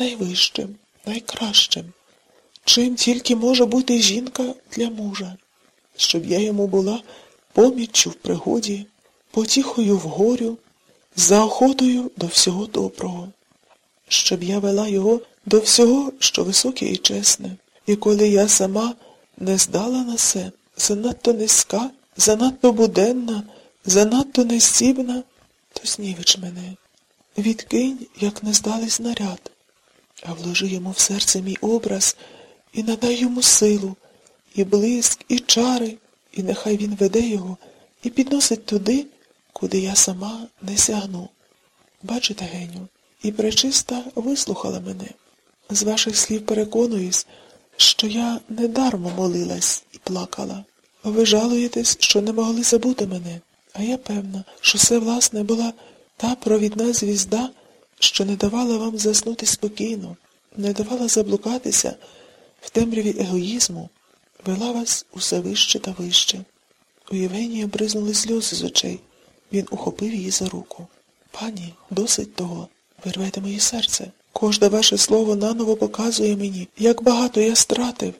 найвищим, найкращим, чим тільки може бути жінка для мужа, щоб я йому була поміччю в пригоді, потіхою в горю, заохотою до всього доброго, щоб я вела його до всього, що високе і чесне, і коли я сама не здала на се, занадто низька, занадто буденна, занадто нестібна, то знівич мене. Відкинь, як не здалий снаряд, а вложи йому в серце мій образ і надай йому силу, і блиск, і чари, і нехай він веде його і підносить туди, куди я сама не сягну. Бачите, Геню, і пречиста вислухала мене. З ваших слів переконуюсь, що я недармо молилась і плакала. Ви жалуєтесь, що не могли забути мене, а я певна, що це, власне, була та провідна звізда, що не давала вам заснути спокійно, не давала заблукатися в темряві егоїзму, вела вас усе вище та вище. У Євгенії бризнули сльози з очей. Він ухопив її за руку. Пані, досить того. Ви рвете моє серце. Кожне ваше слово наново показує мені, як багато я стратив,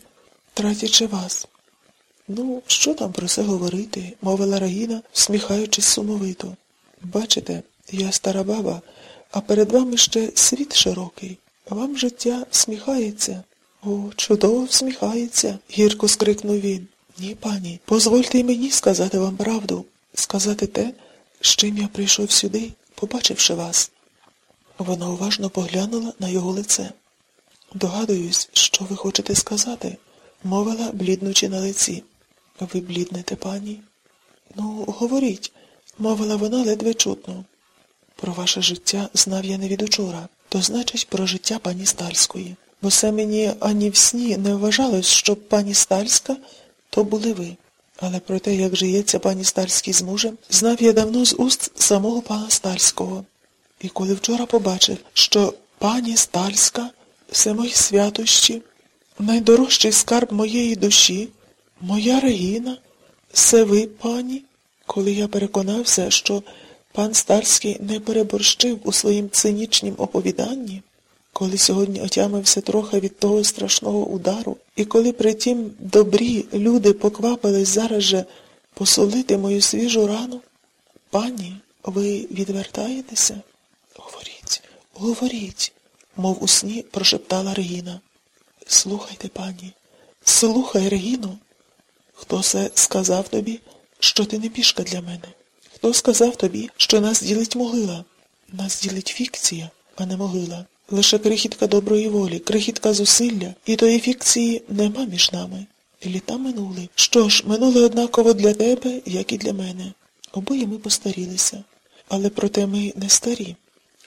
тратячи вас. Ну, що там про це говорити? мовила Рагіна, всміхаючись сумовито. Бачите, я стара баба, а перед вами ще світ широкий. Вам життя всміхається. О, чудово всміхається, гірко скрикнув він. Ні, пані, дозвольте й мені сказати вам правду, сказати те, з чим я прийшов сюди, побачивши вас. Вона уважно поглянула на його лице. Догадуюсь, що ви хочете сказати, мовила, бліднучи на лиці. Ви бліднете, пані? Ну, говоріть, мовила вона ледве чутно. Про ваше життя знав я не від учора, то значить про життя пані Стальської. Бо все мені ані в сні не вважалось, щоб пані Стальська то були ви. Але про те, як жиється пані Стальській з мужем, знав я давно з уст самого пана Стальського. І коли вчора побачив, що пані Стальська, все мої святощі, найдорожчий скарб моєї душі, моя Регіна, все ви, пані, коли я переконався, що пан Стальський не переборщив у своїм цинічнім оповіданні, коли сьогодні отямився трохи від того страшного удару, і коли при тім добрі люди поквапились зараз же посолити мою свіжу рану, пані, ви відвертаєтеся? Говоріть, говоріть, мов у сні прошептала Регіна. Слухайте, пані, слухай, Регіно. Хто це сказав тобі, що ти не пішка для мене? Хто сказав тобі, що нас ділить могила? Нас ділить фікція, а не могила. Лише крихітка доброї волі, крихітка зусилля, і тої фікції нема між нами. Літа минули. Що ж, минули однаково для тебе, як і для мене. Обоє ми постарілися. Але проте ми не старі.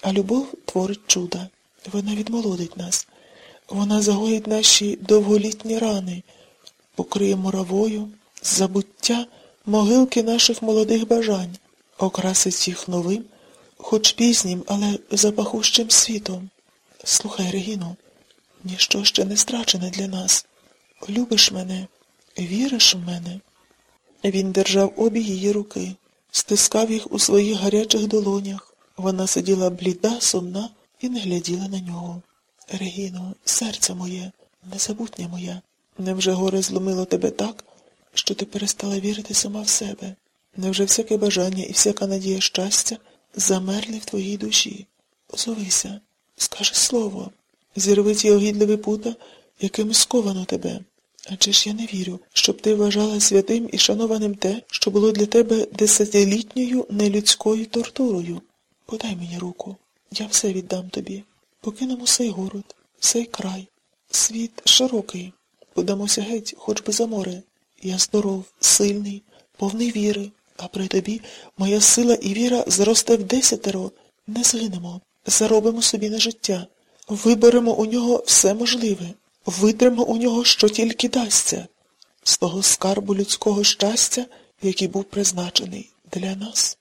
А любов творить чуда. Вона відмолодить нас. Вона загоїть наші довголітні рани, покриє муравою, забуття могилки наших молодих бажань, окрасить їх новим, хоч пізнім, але запахущим світом. Слухай, Регіно, ніщо ще не страчене для нас. Любиш мене, віриш в мене. Він держав обі її руки, стискав їх у своїх гарячих долонях. Вона сиділа бліда, сумна і не гляділа на нього. Регіно, серце моє, незабутнє моє, невже горе зломило тебе так, що ти перестала вірити сама в себе? Невже всяке бажання і всяка надія щастя замерли в твоїй душі? Озовися. Скажи слово, зірви ті огідливі пута, яким сковано тебе. Адже ж я не вірю, щоб ти вважала святим і шанованим те, що було для тебе десятилітньою нелюдською тортурою. Подай мені руку, я все віддам тобі. Покинемо сей город, сей край. Світ широкий. Подамося геть, хоч би за море. Я здоров, сильний, повний віри, а при тобі моя сила і віра зросте в десятеро. Не згинемо заробимо собі на життя, виберемо у нього все можливе, витримо у нього, що тільки дасться, з того скарбу людського щастя, який був призначений для нас.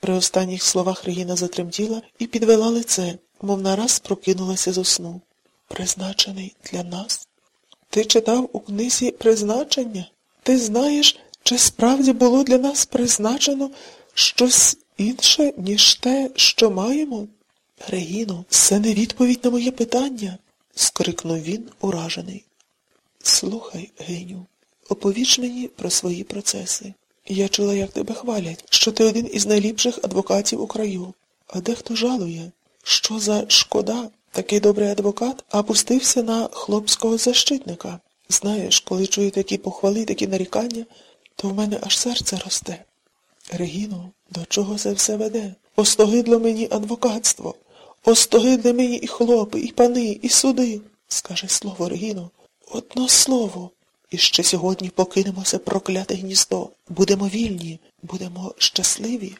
При останніх словах Регіна затремтіла і підвела лице, мов нараз прокинулася зо сну. Призначений для нас? Ти читав у книзі призначення? Ти знаєш, чи справді було для нас призначено щось інше, ніж те, що маємо? Регіно, це не відповідь на моє питання, скрикнув він, уражений. Слухай, Геню, оповіж мені про свої процеси. Я чула, як тебе хвалять, що ти один із найліпших адвокатів у краю. А дехто жалує, що за шкода, такий добрий адвокат, а пустився на хлопського защитника. Знаєш, коли чую такі похвали, такі нарікання, то в мене аж серце росте. Регіно, до чого це все веде? Остогидло мені адвокатство. Остогидли мені і хлопи, і пани, і суди. Скажи слово, Регіно, одно слово. І ще сьогодні покинемо це прокляте гніздо. Будемо вільні, будемо щасливі.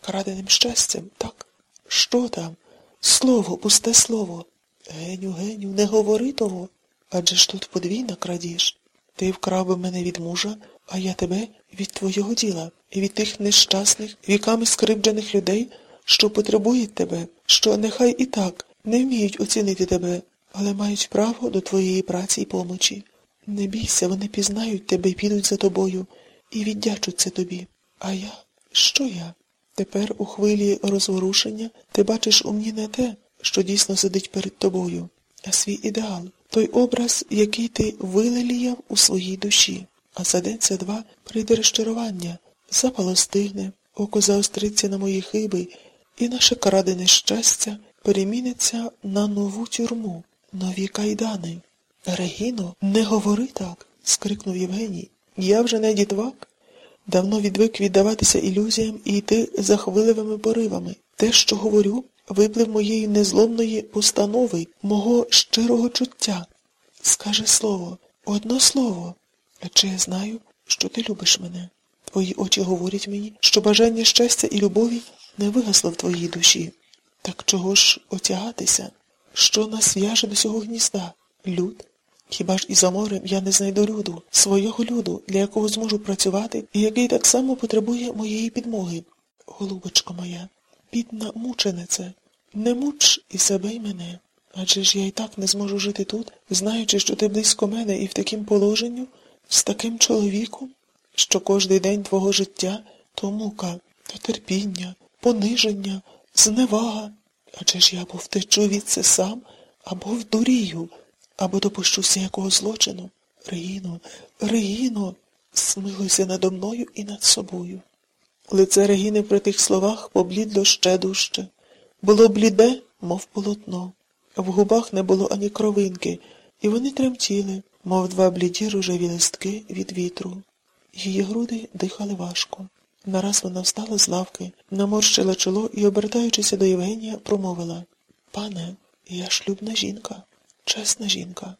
Краденим щастям, так? Що там? Слово, пусте слово. Геню, Геню, не говори того. Адже ж тут подвійна крадіж. Ти вкрав би мене від мужа, а я тебе від твого діла, і від тих нещасних, віками скривджених людей, що потребують тебе, що нехай і так не вміють оцінити тебе, але мають право до твоєї праці і помочі. Не бійся, вони пізнають тебе і підуть за тобою, і віддячуться тобі. А я? Що я? Тепер у хвилі розворушення ти бачиш у мені не те, що дійсно сидить перед тобою, а свій ідеал, той образ, який ти вилеліяв у своїй душі. А за день це два прийде розчарування, запало стигне, око заостриться на мої хиби, і наше крадене щастя переміниться на нову тюрму, нові кайдани. Регіно, не говори так, скрикнув Євгеній. Я вже не дітвак. Давно відвик віддаватися ілюзіям і йти за хвиливими поривами. Те, що говорю, виплив моєї незломної постанови, мого щирого чуття. Скажи слово, одно слово. А чи я знаю, що ти любиш мене? Твої очі говорять мені, що бажання щастя і любові не вигасло в твоїй душі. Так чого ж отягатися? Що нас в'яже до цього гнізда? Люд? Хіба ж і за морем я не знайду люду, свого люду, для якого зможу працювати і який так само потребує моєї підмоги? Голубочко моя, бідна мученице, не муч і себе й мене. Адже ж я й так не зможу жити тут, знаючи, що ти близько мене і в таким положенню, з таким чоловіком, що кожний день твого життя то мука, то терпіння, пониження, зневага. Адже ж я або втечу від це сам, або вдурію, або допущуся якого злочину. Регіно, Регіно, смилуйся надо мною і над собою. Лице Регіни при тих словах поблідло ще дужче. Було бліде, мов полотно. В губах не було ані кровинки, і вони тремтіли, мов два бліді рожеві листки від вітру. Її груди дихали важко. Нараз вона встала з лавки, наморщила чоло і, обертаючися до Євгенія, промовила Пане, я шлюбна жінка, чесна жінка.